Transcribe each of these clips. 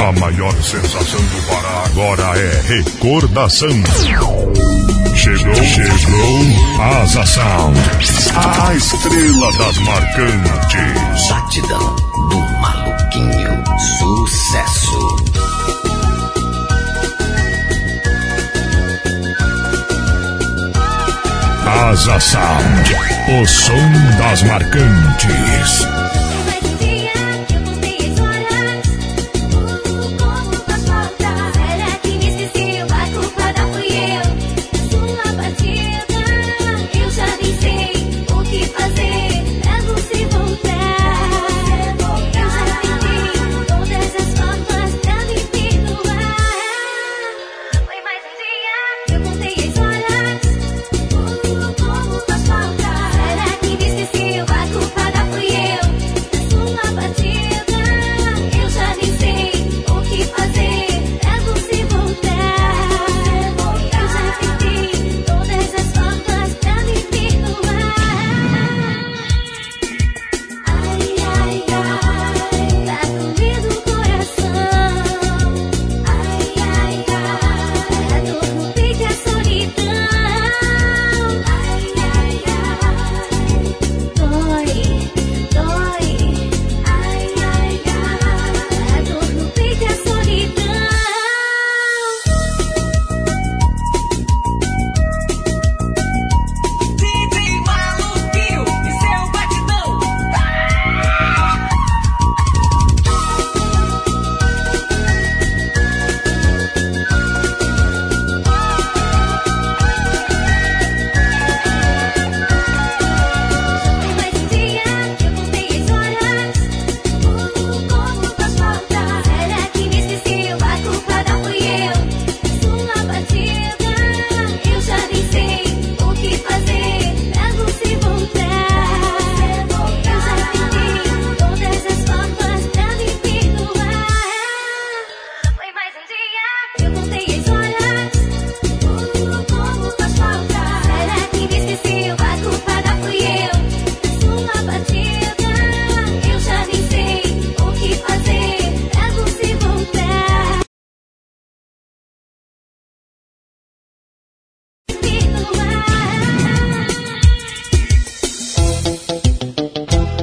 A maior sensação do Pará agora é recordação. Chegou, chegou, Asa Sound. A estrela das marcantes. Batidão do maluquinho. Sucesso. Asa Sound. O som das marcantes.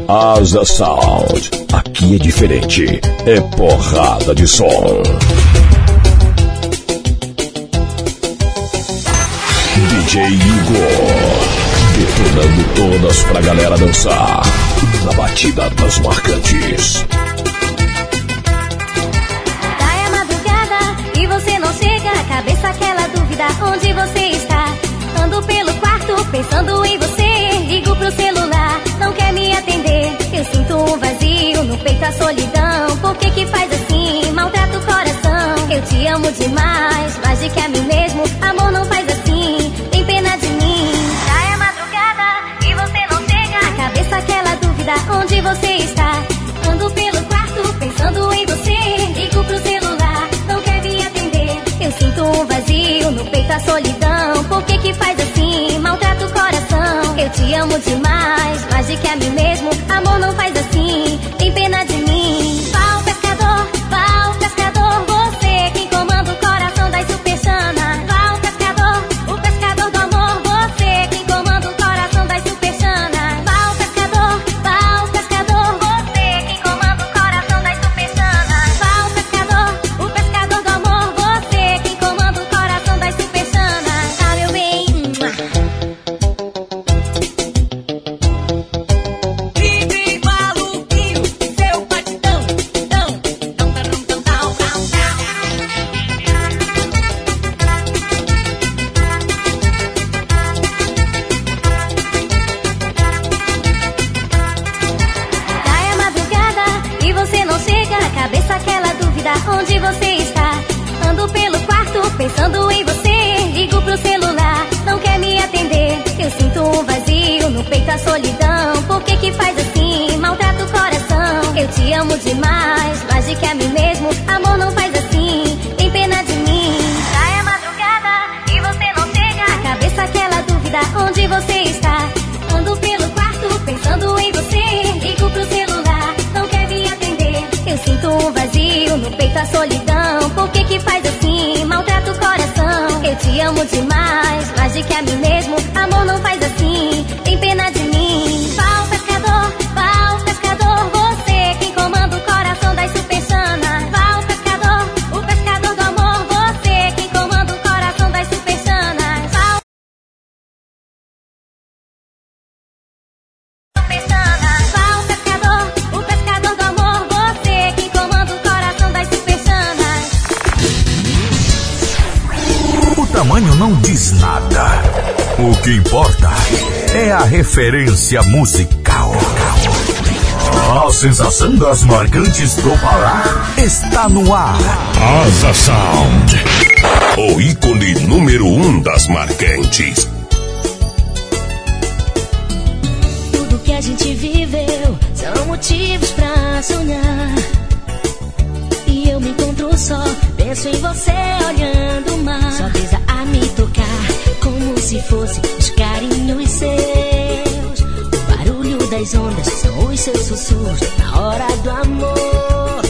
Asa Sound. Aqui é diferente. É porrada de som. DJ Igor. Detonando todas pra galera dançar. Na batida das marcantes. Tá é madrugada e você não chega. Cabeça aquela dúvida onde você está. Ando pelo quarto pensando em você. Ligo pro celular, solidão. Por que que faz assim? Maltrata o coração. Eu te amo demais, mais do que a mim mesmo. Amor não faz assim, tem pena de mim. Já é madrugada e você não chega. A cabeça aquela dúvida, onde você está? Ando pelo quarto pensando em você. Ligo pro celular, não quer me atender. Eu sinto um vazio no peito, a solidão. Por que que faz assim? Maltrata o coração. Eu te amo demais, mais do que a mim mesmo. Amor não faz assim, Pensando em você, ligo pro celular, não quer me atender. Eu sinto um vazio no peito, a solidão. Por que que faz assim? Maltrata o coração. Eu te amo demais, mais de que a mim mesmo. Amor não faz assim, tem pena de mim. Já é madrugada e você não chega. A cabeça aquela dúvida, onde você está? Ando pelo quarto, pensando em você, ligo pro celular, não quer me atender. Eu sinto um vazio no peito, a solidão. Por que que faz amo demais, mais de que a mim mesmo. Amor não faz referência musical. A sensação das marcantes do Pará está no ar. Asa Sound. O ícone número um das marcantes. Tudo que a gente viveu são motivos pra sonhar. E eu me encontro só, penso em você olhando o mar. Só brisa a me tocar, como se fosse das ondas são os seus sussurros na hora do amor.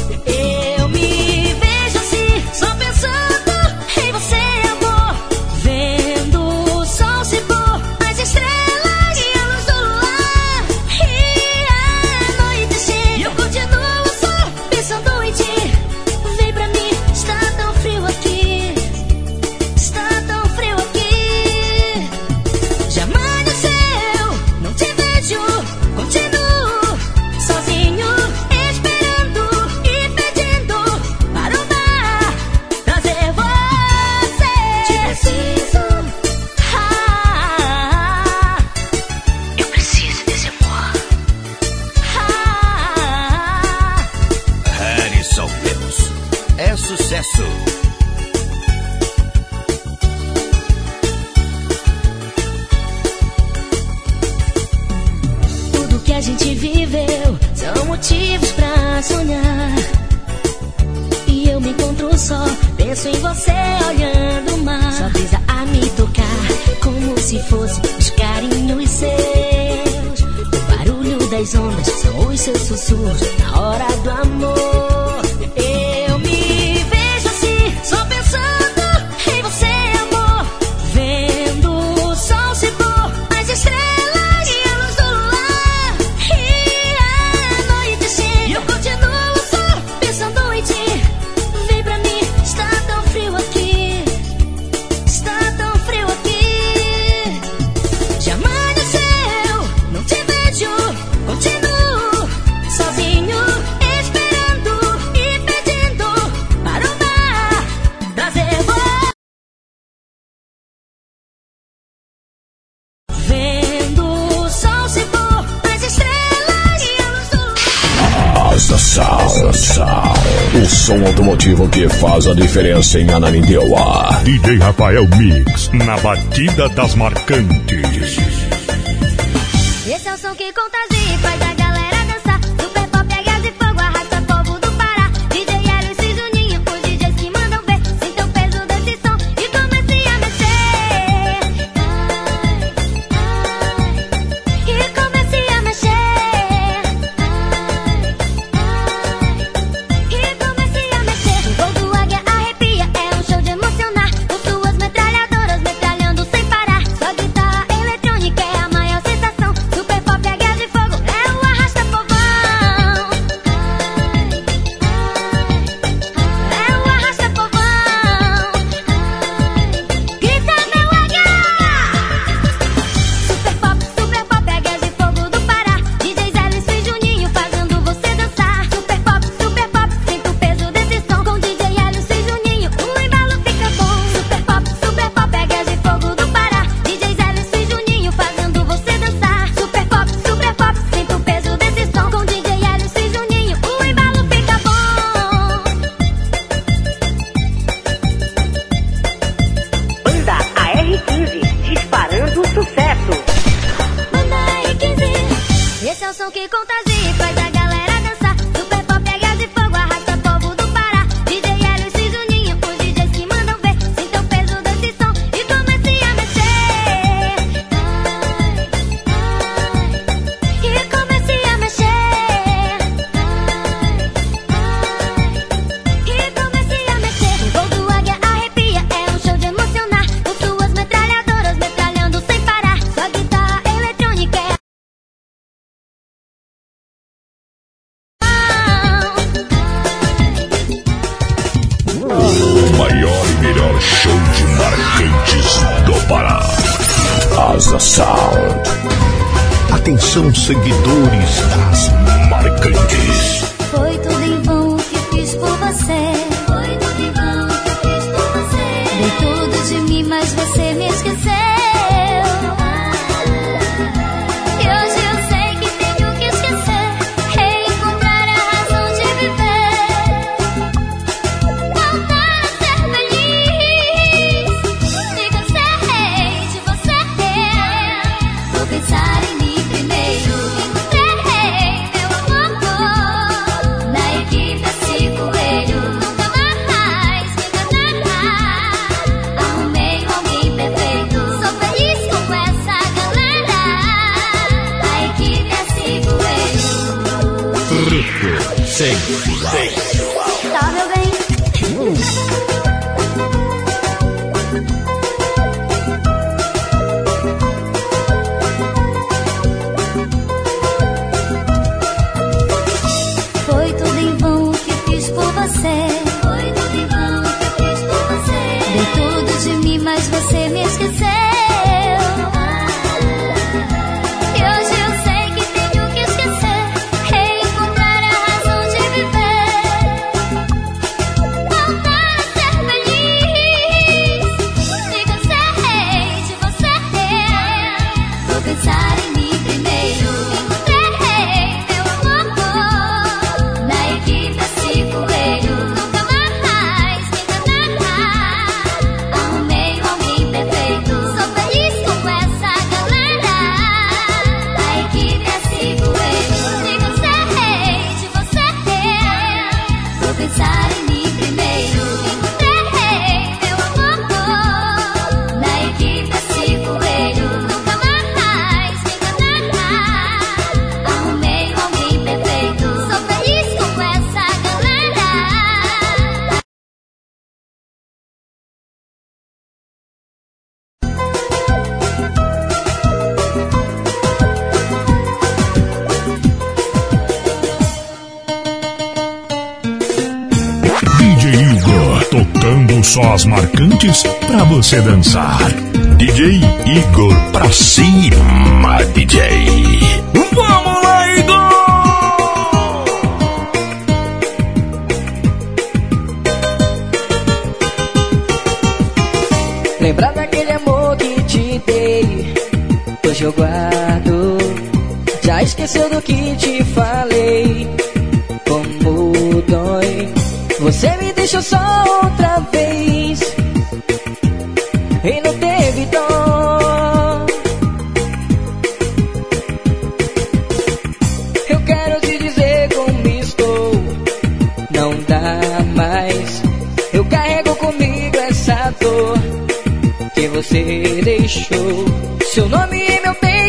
faz a diferença em Ananindeua. DJ Rafael Mix, na batida das marcantes. Esse é o som que contagia. sons marcantes para você dançar. DJ Igor pra cima, DJ. Vamos lá, Igor! Lembrar daquele amor que te dei, hoje eu guardo. Já esqueceu do que te falei? Como dói, você me deixou só você deixou. Seu nome e meu peito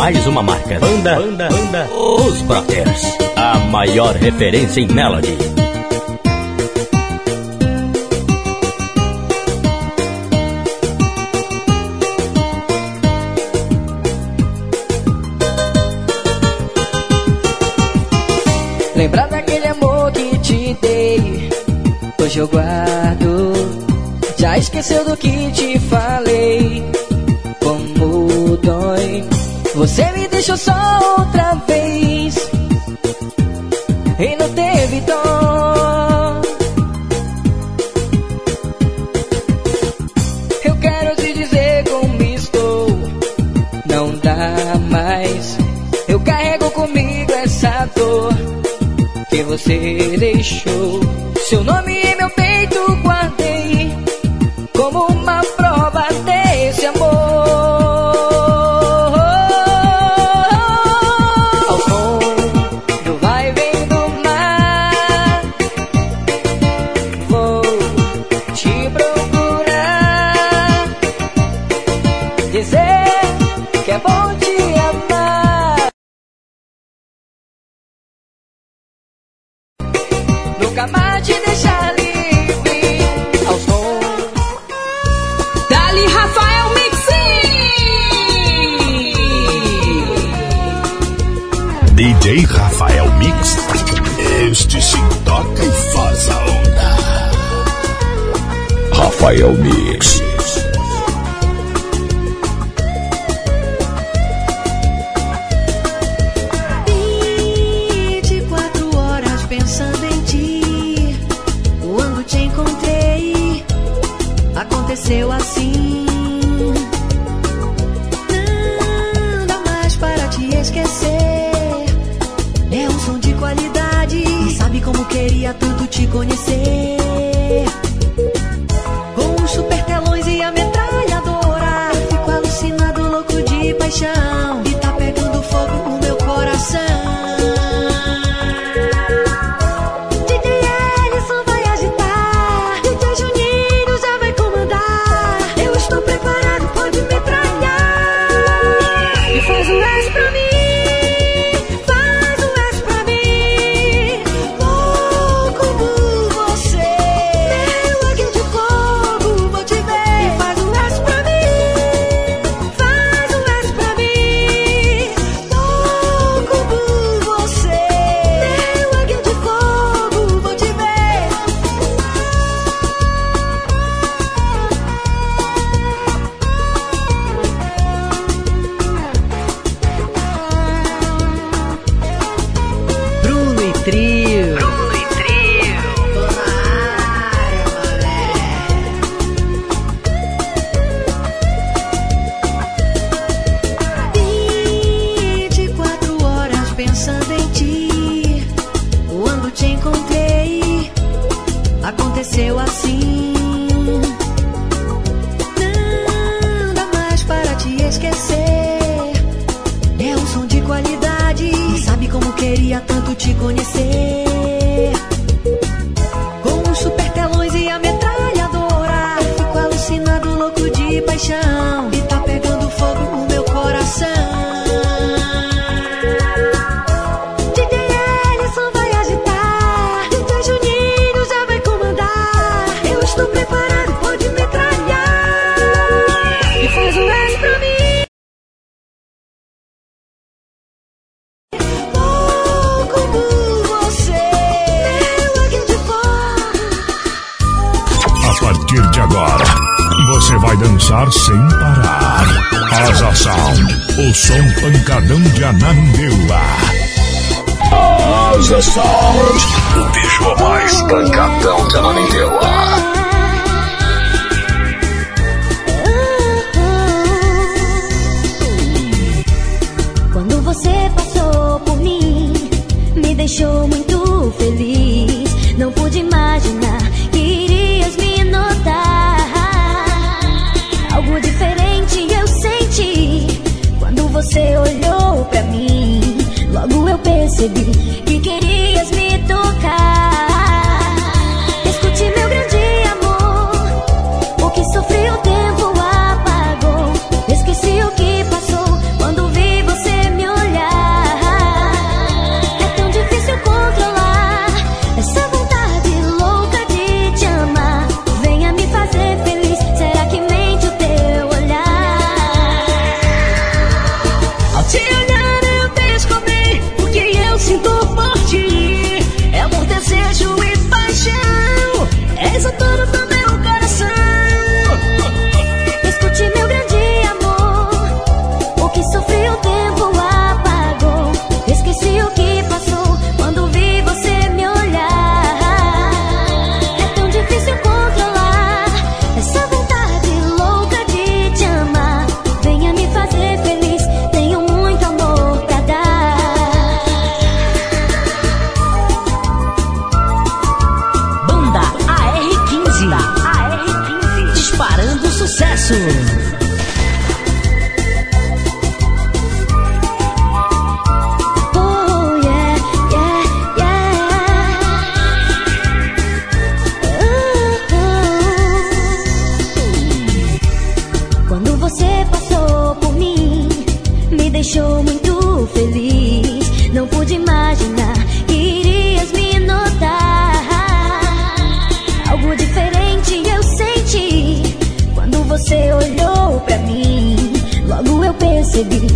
mais uma marca. Banda, banda, banda, os Brothers. A maior referência em Melody. Lembrar daquele amor que te dei, hoje eu guardo. Já esqueceu do que te falei você me deixou só outra vez. E não teve dó. Eu quero te dizer como estou. Não dá mais. Eu carrego comigo essa dor Que você deixou. Seu nome é meu Rafael Mix. tocar sem parar. Asa Sound, o som pancadão de Ananindeua. Asa Sound, o bicho mais pancadão de Ananindeua. Quando você passou por mim, me deixou muito percebi दिन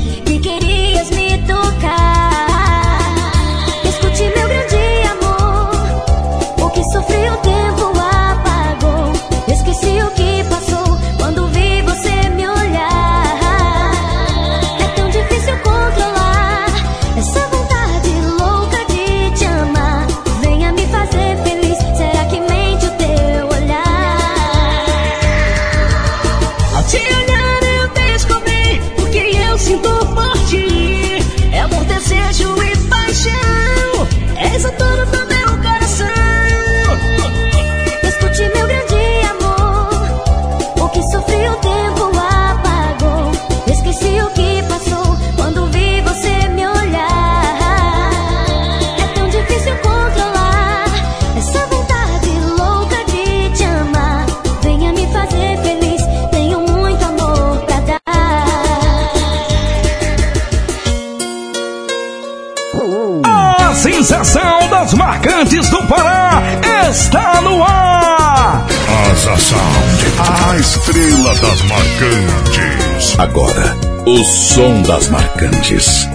Agora, o som das marcantes.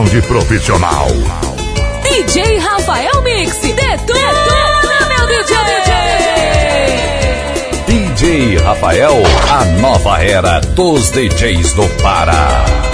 de profissional. DJ Rafael Mix, detona, detona meu DJ, DJ. DJ Rafael, a nova era dos DJs do Pará.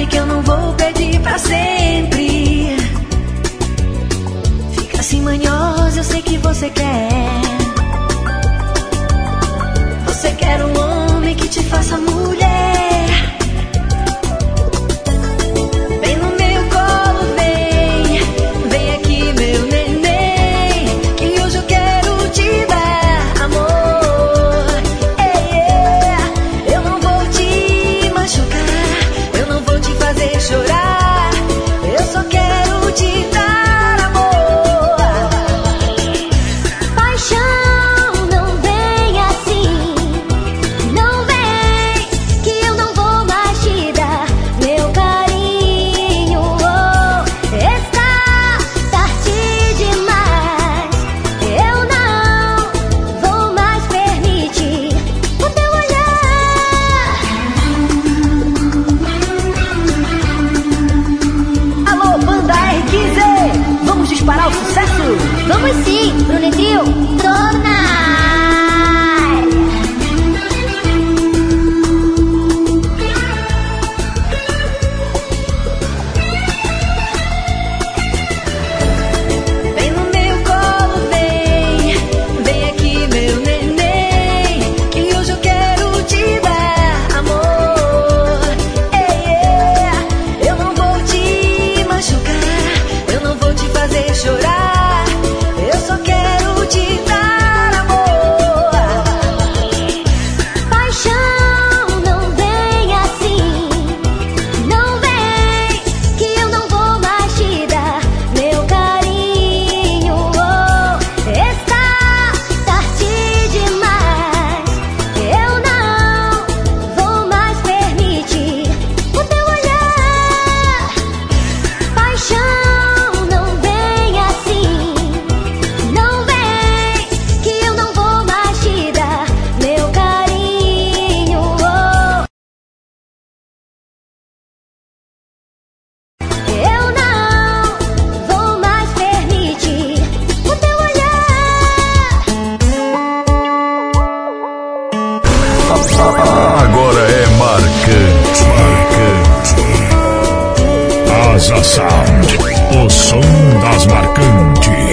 sabe que eu não vou pedir pra sempre. Fica assim manhosa, eu sei que você quer. Você quer um homem que te faça muito. Sound, o som das marcantes.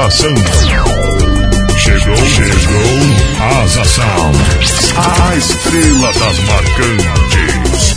Recordação. Chegou, chegou, Asa Sound. A estrela das marcantes.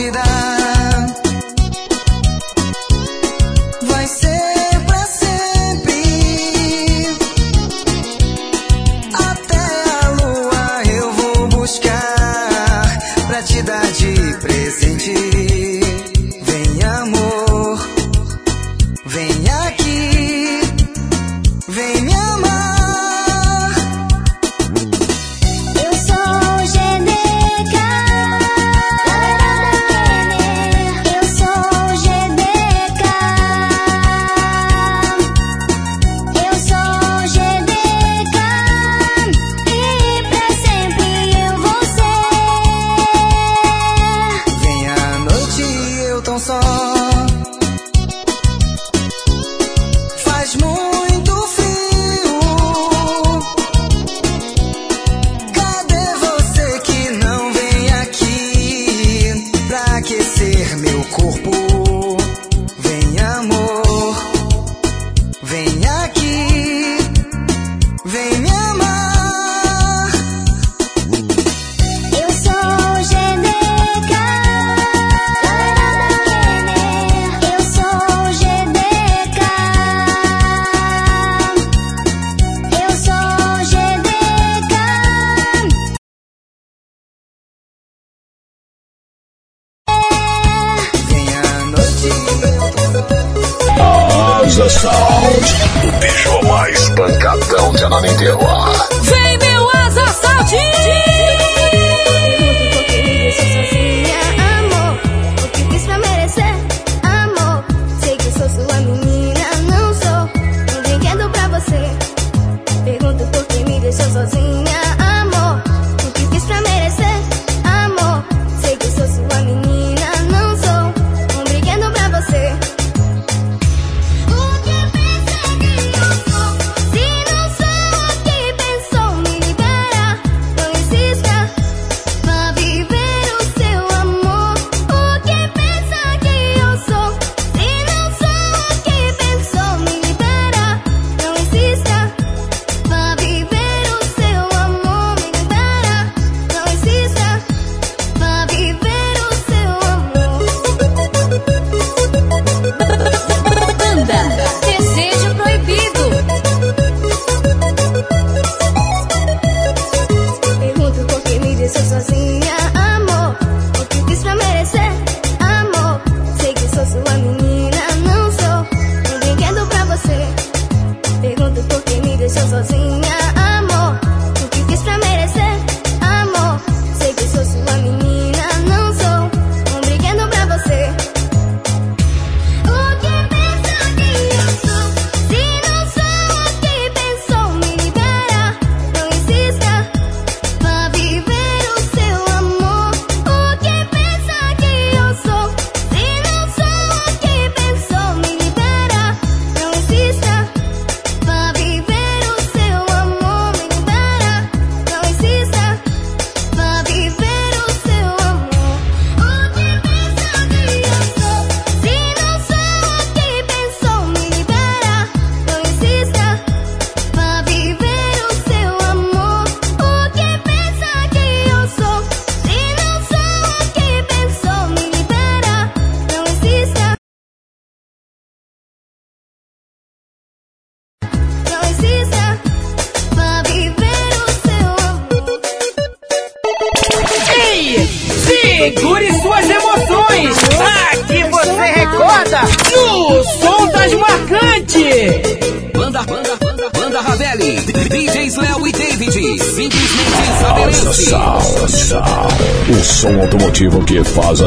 Amor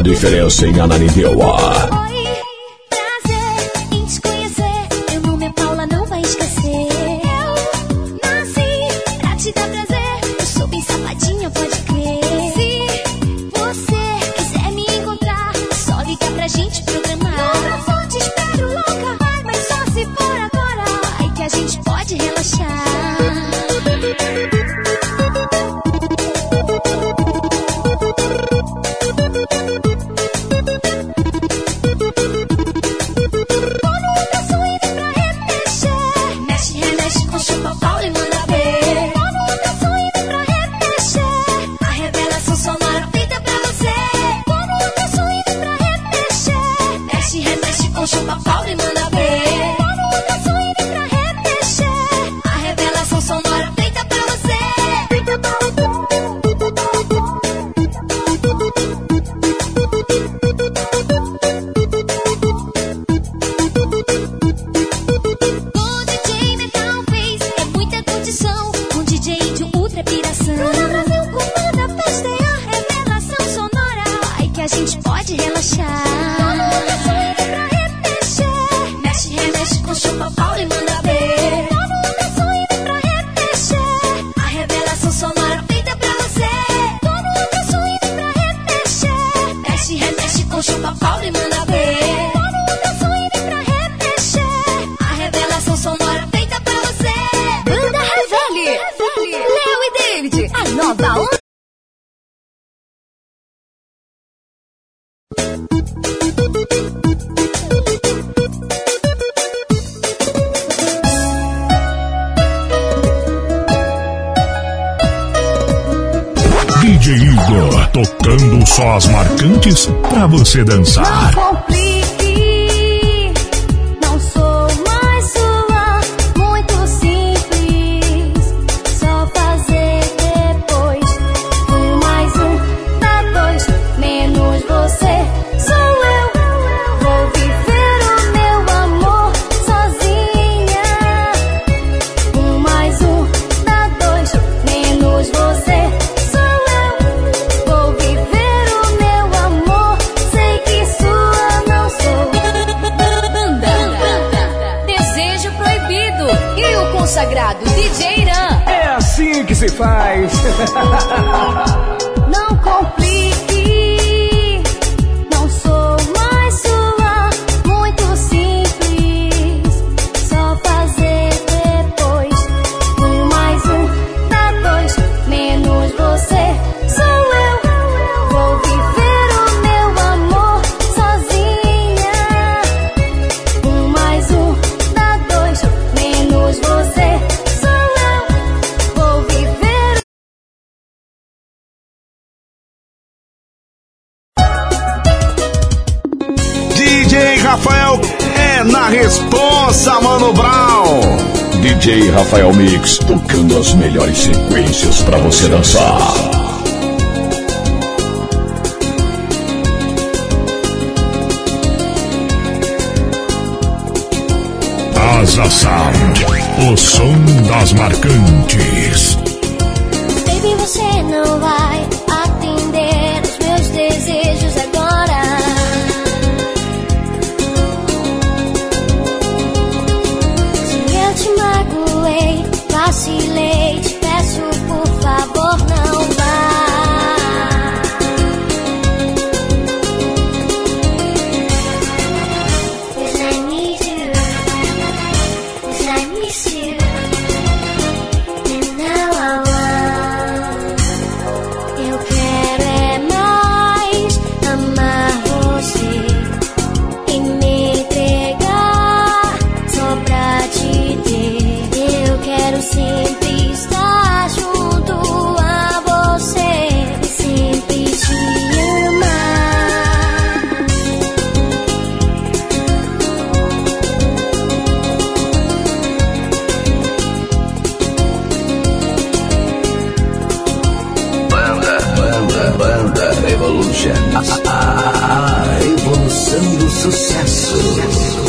diferença em Ananindeua. Você dançar. Rafael Mix, tocando as melhores sequências para você dançar. Casa Sound, o som das marcantes. Sucesso.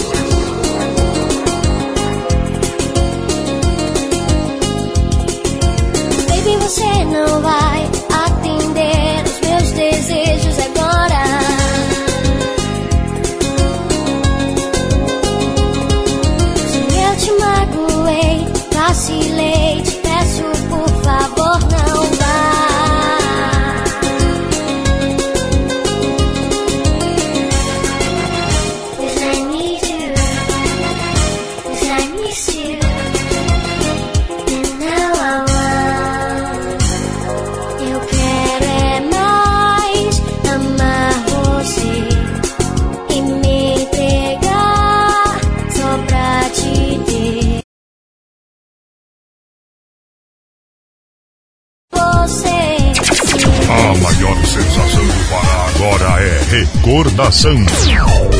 Chegou,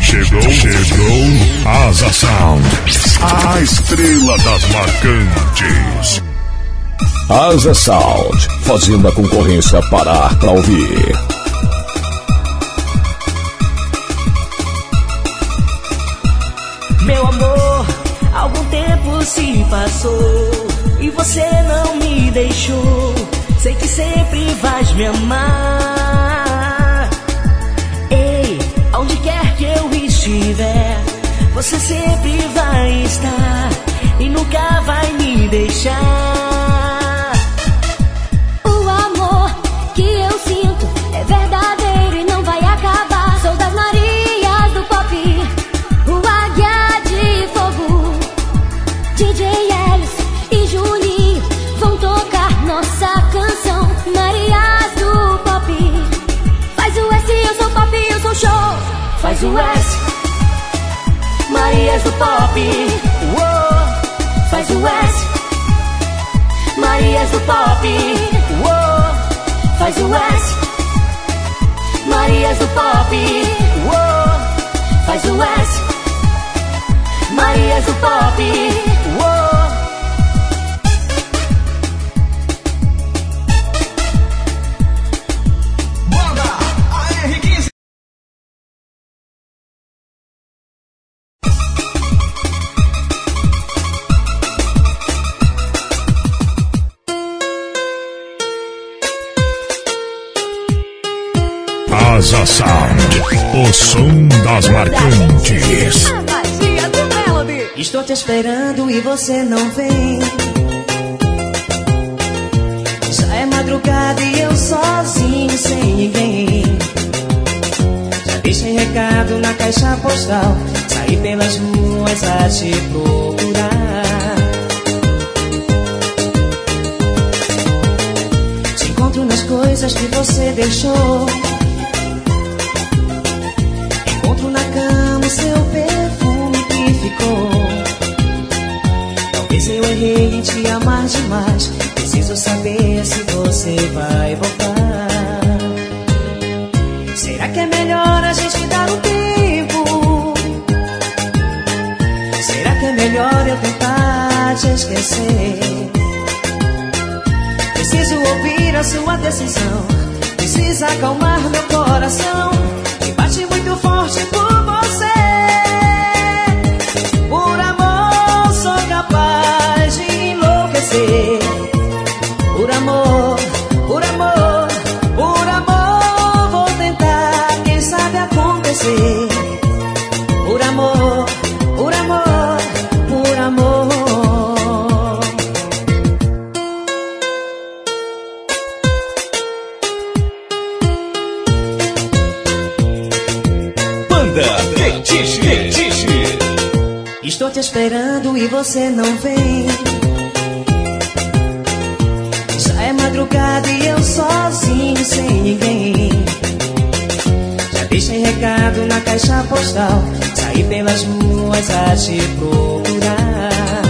chegou, Asa Sound, a estrela das marcantes. Asa Sound, fazendo a concorrência parar pra ouvir. Meu amor, algum tempo se passou e você não me deixou. Sei que sempre vais me amar. Você sempre vai estar e nunca vai me deixar. O amor que eu sinto é verdadeiro e não vai acabar. Sou das Marias do pop, o águia de fogo. DJ Ellis e Juninho vão tocar nossa canção. Marias do pop. Faz o S, eu sou pop, eu sou show. Faz o S, Marias do Pop. Uou. Faz o S, Marias do Pop. Uou. Faz o S, Marias do Pop. Uou. Faz o S, Marias do Pop. Te esperando e você não vem. Já é madrugada e eu sozinho, sem ninguém. Já deixei recado na caixa postal. Saí pelas ruas a te procurar. Te encontro nas coisas que você deixou. Encontro na cama o seu perfume que ficou. Errei em te amar demais. Preciso saber se você vai voltar. Será que é melhor a gente dar um tempo? Será que é melhor eu tentar te esquecer? Preciso ouvir a sua decisão. Precisa acalmar meu coração. Que bate muito forte por enlouquecer. Por amor, por amor, por amor, vou tentar, quem sabe acontecer. Por amor, por amor, por amor. Banda. Fetiche. Estou te esperando e você não vem. Madrugada e eu sozinho, sem ninguém. Já deixei recado na caixa postal. Saí pelas ruas a te procurar.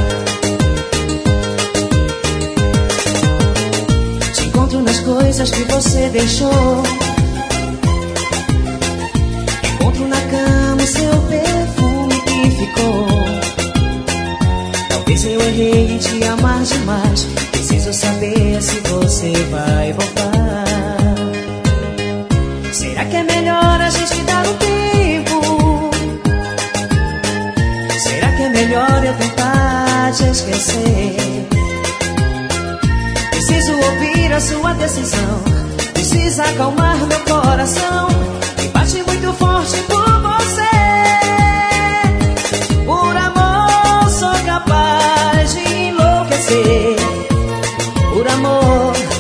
Te encontro nas coisas que você deixou. Encontro na cama o seu perfume que ficou. Talvez eu errei em te amar demais. Preciso saber se você vai voltar. Será que é melhor a gente dar um tempo? Será que é melhor eu tentar te esquecer? Preciso ouvir a sua decisão. Precisa acalmar meu coração. Que bate muito forte por você. Por amor, sou capaz de enlouquecer. Por amor, por amor,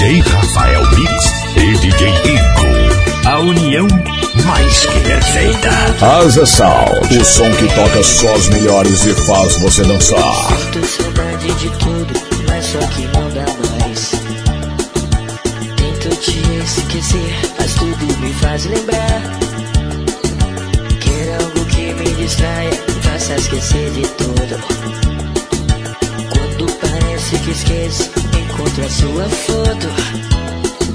DJ Rafael Mix e DJ Rico. A união mais que perfeita. Asa Sound, o som que toca só os melhores e faz você dançar. Sinto saudade de tudo, mas só que não dá mais. Tento te esquecer, mas tudo me faz lembrar. Quero algo que me distraia, faça esquecer de tudo. Parece que esqueço, encontro a sua foto.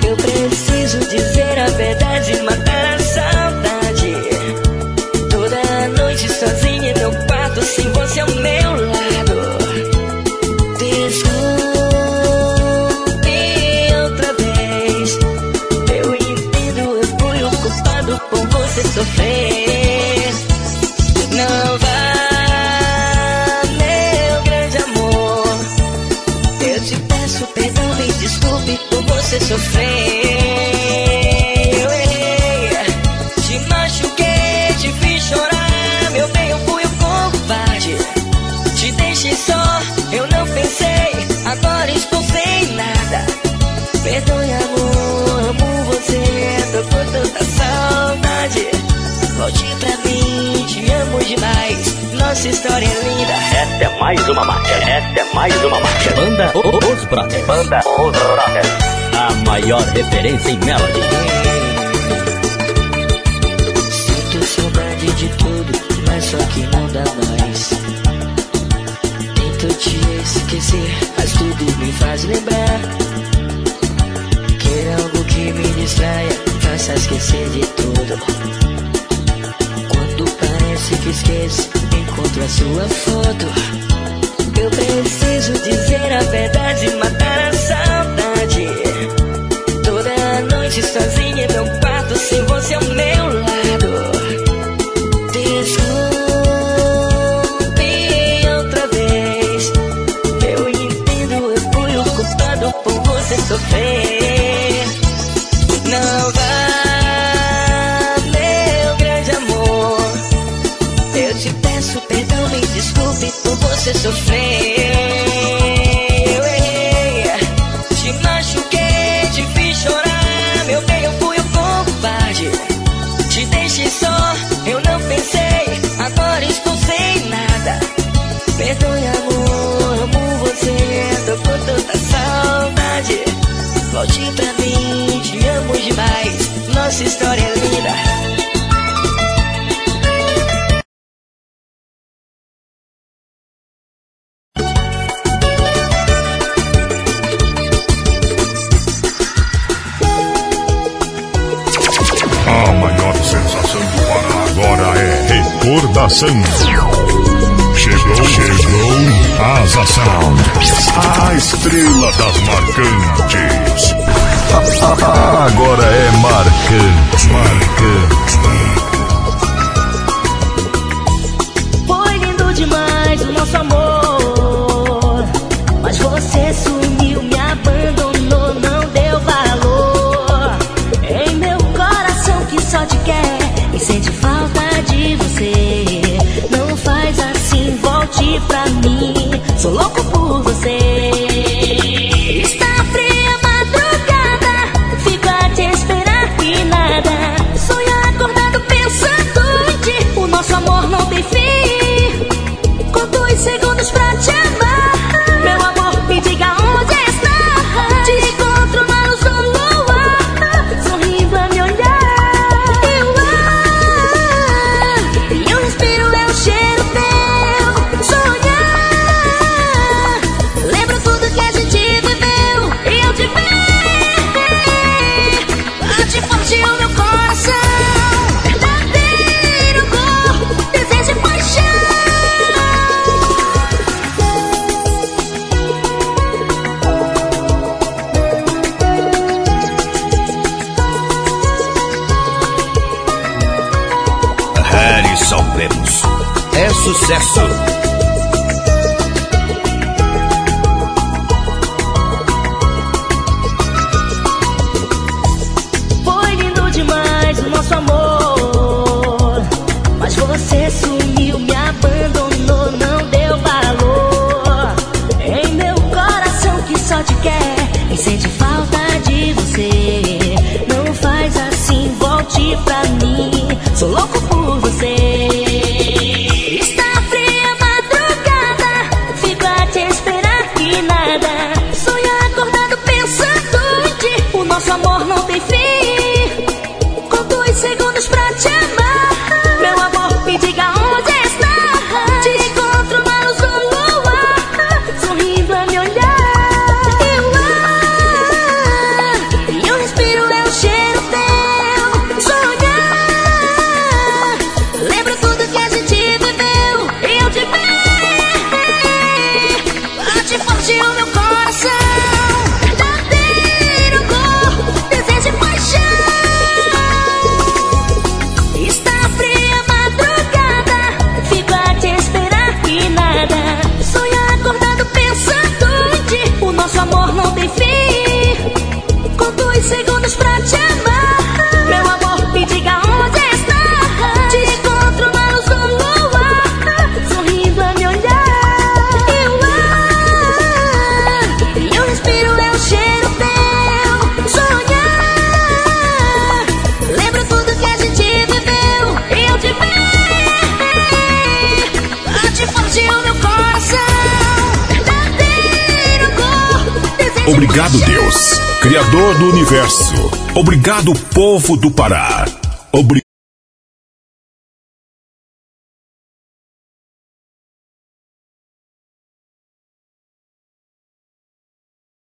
Eu preciso dizer a verdade e matar a saudade. Toda noite sozinha em meu quarto, sem você ao meu lado. Sofrer. Te machuquei, te fiz chorar. Meu bem, eu fui o covarde. Te deixei só, eu não pensei. Agora estou sem nada. Perdoe, amor, amo você. Tô com tanta saudade. Volte pra mim, te amo demais. Nossa história é linda. Esta é mais uma marca. Esta é mais uma marca. Banda Os Brothers. Banda Os Brothers. A maior referência em Melody. Sinto saudade de tudo, mas só que não dá mais. Tento te esquecer, mas tudo me faz lembrar. Quero algo que me distraia, faça esquecer de tudo. Quando parece que esqueço, encontro a sua foto. Eu preciso dizer a verdade matar a saudade. Toda noite sozinha em meu quarto, sem você ao meu lado. Desculpe outra vez. Eu entendo, eu fui o culpado por você sofrer. Não vá, meu grande amor. Eu te peço perdão, me desculpe por você sofrer. Tanta saudade. Volte pra mim, te amo demais. Nossa história é linda. A maior sensação do Pará agora é recordação. Sucesso. Criador do Pará.